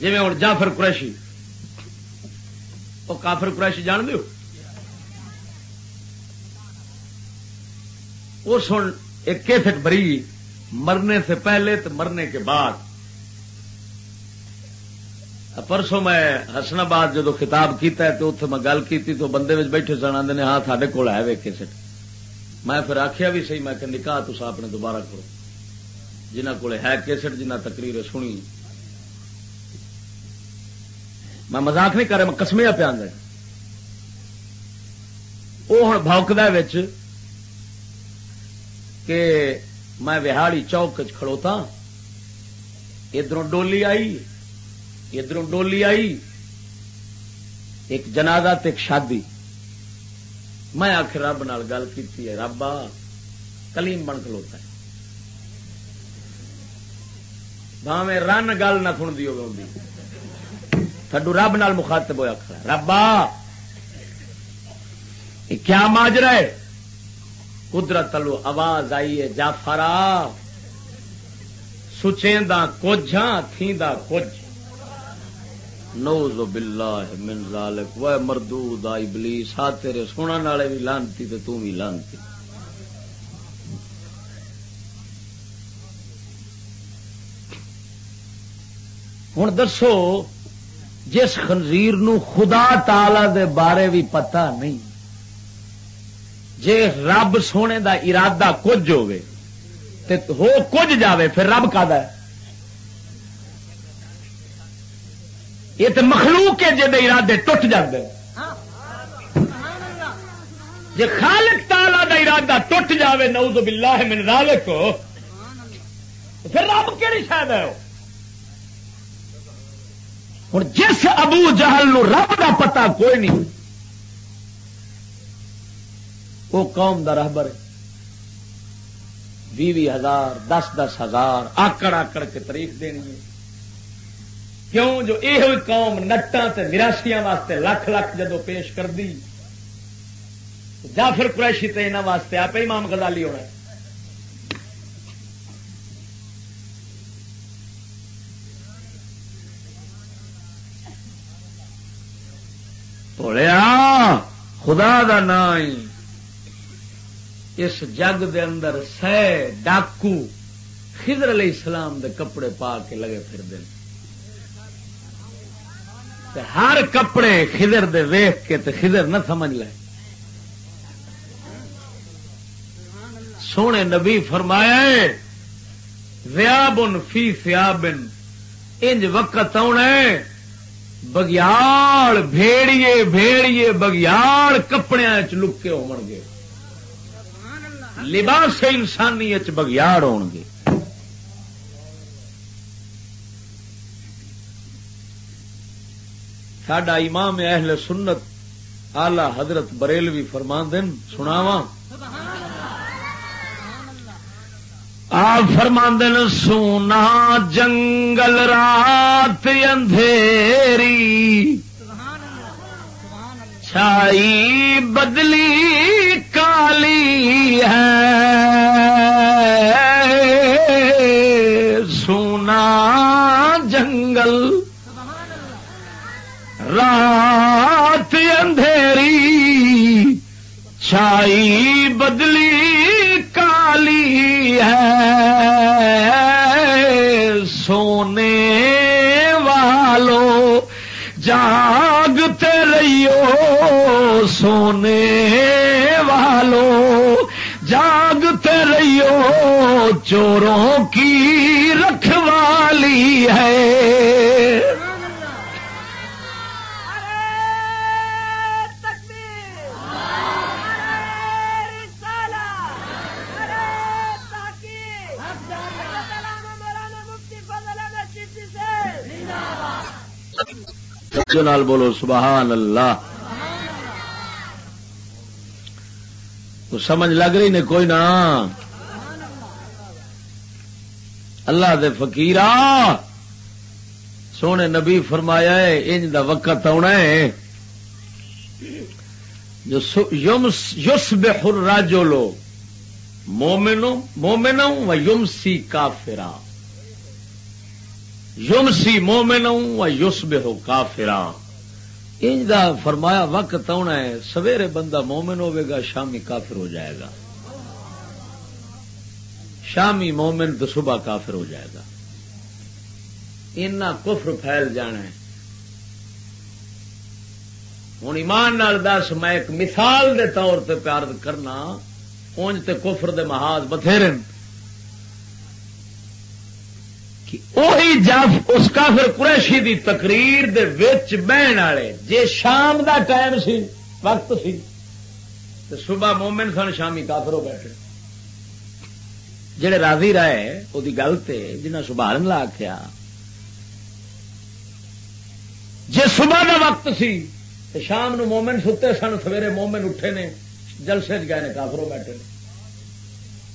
جی ہوں جعفر قریشی۔ وہ کافر قریشی جان دو اس ہوں ایک کیسٹ بری مرنے سے پہلے تو مرنے کے بعد۔ پرسوں میں حسن آباد جدو خطاب کیتا ہے تو اتنے میں گل کی تو بندے بیٹھے سن آدھے ہاں سارے کول ہے وے کیسٹ۔ میں پھر آخیا بھی صحیح، میں کہ نکاح تو اپنے دوبارہ کرو۔ جنہ کو ہے کیسٹ جنہ تقریر سنی۔ میں مزاق نہیں کر رہا، میں کسمیا پیا وہ ہوں بوکد کہ میں وہاڑی چوک کھڑوتا ادھر ڈولی آئی ادھر ڈولی آئی، ایک جنازہ تے ایک شادی۔ میں آخر رب نال گل کی رب آ کلیم بن کھلوتا ہے۔ بھاوے رن گل نہ سنتی ہوگی تھڈو رب نال مخاطب ہوا کھڑا ربا کیا ماجرا ہے؟ قدرت لو آواز آئی ہے جافرا سچیں دا کچھ ہاں تھیندا کچھ نوز باللہ من ذالک، وہ مردود آئی ابلیس، ہا تیرے سنن والے بھی لانتی تے تو بھی لانتی۔ ہوں دسو جس خنزیر نو خدا تعالی دے بارے بھی پتہ نہیں، جے رب سونے دا ارادہ کچھ ہوے تے ہو کچھ جاوے، پھر رب کا ہے؟ یہ تو مخلوق ہے جی ارادے ٹوٹ جاتے جی خالق تالا دا ارادہ ٹوٹ جاوے، نعوذ باللہ من ذالک، پھر رب کہڑی شاید ہے؟ ہوں۔ جس ابو جہل نو رب دا پتا کوئی نہیں وہ قوم دا رہبر بھی ہزار، دس دس ہزار، آکڑ آکڑ کے تاریخ دینی ہے۔ کیوں جو یہ قوم نٹا نراشیا واسطے لکھ لکھ جدو پیش کر دی جافر قریشی تے انہوں واسطے آپ ہی مام گزالی ہونا بولیا، خدا دا نام اس جگ دے اندر سہ ڈاکو خضر علیہ السلام دے کپڑے پا کے لگے پھر دن ہر کپڑے خضر دے ویخ کے تے خضر نہ سمجھ لے۔ سونے نبی فرمایا ویابن فی سیابن انج وقت آنا بگیاڑ بھیڑیے بھیڑیے بگیاڑ کپڑے چکے ہو گے لباس انسانی بگیاڑ ہو گے ساڈا امام اہل سنت آلہ حضرت بریلوی فرمان دن سناواں آپ فرماندن سونا جنگل رات اندھیری چھائی بدلی کالی ہے۔ سونا جنگل راہ رہیو سونے والو جاگتے رہیو چوروں کی رکھوالی ہے نال بولو، سبحان اللہ۔ تو سمجھ لگ رہی نے کوئی نہ۔ اللہ دے فقیر سونے نبی فرمایا ہے، انج دا وقت آنا ہے۔ جو یوس بے راجو لو مومنو مومنو و یوم سی کافرا یوم سی مومن یوس بے ہو کافرا انج دا فرمایا وقت آنا ہے، سویرے بندہ مومن ہوے گا شامی کافر ہو جائے گا۔ شامی مومن تو صبح کافر ہو جائے گا۔ کفر پھیل جانا ہے۔ ہوں ایمان نال دس، میں ایک مثال دے طور پہ پیار کرنا، اونج تے کفر دے محاذ بتھیرے وہی جف اس کافر قریشی دی تقریر دے وچ بہن والے، جے شام دا ٹائم سی، وقت سی تو صبح مومن سن، شامی کافر ہو بیٹھے۔ جڑے راضی رہے وہ گل تے جنہیں سبھارن لا آخیا جی صبح کا وقت سی تو شام نو مومن ستے سن، سویرے مومن اٹھے نے، جلسے گئے نے کافروں بیٹھے نے۔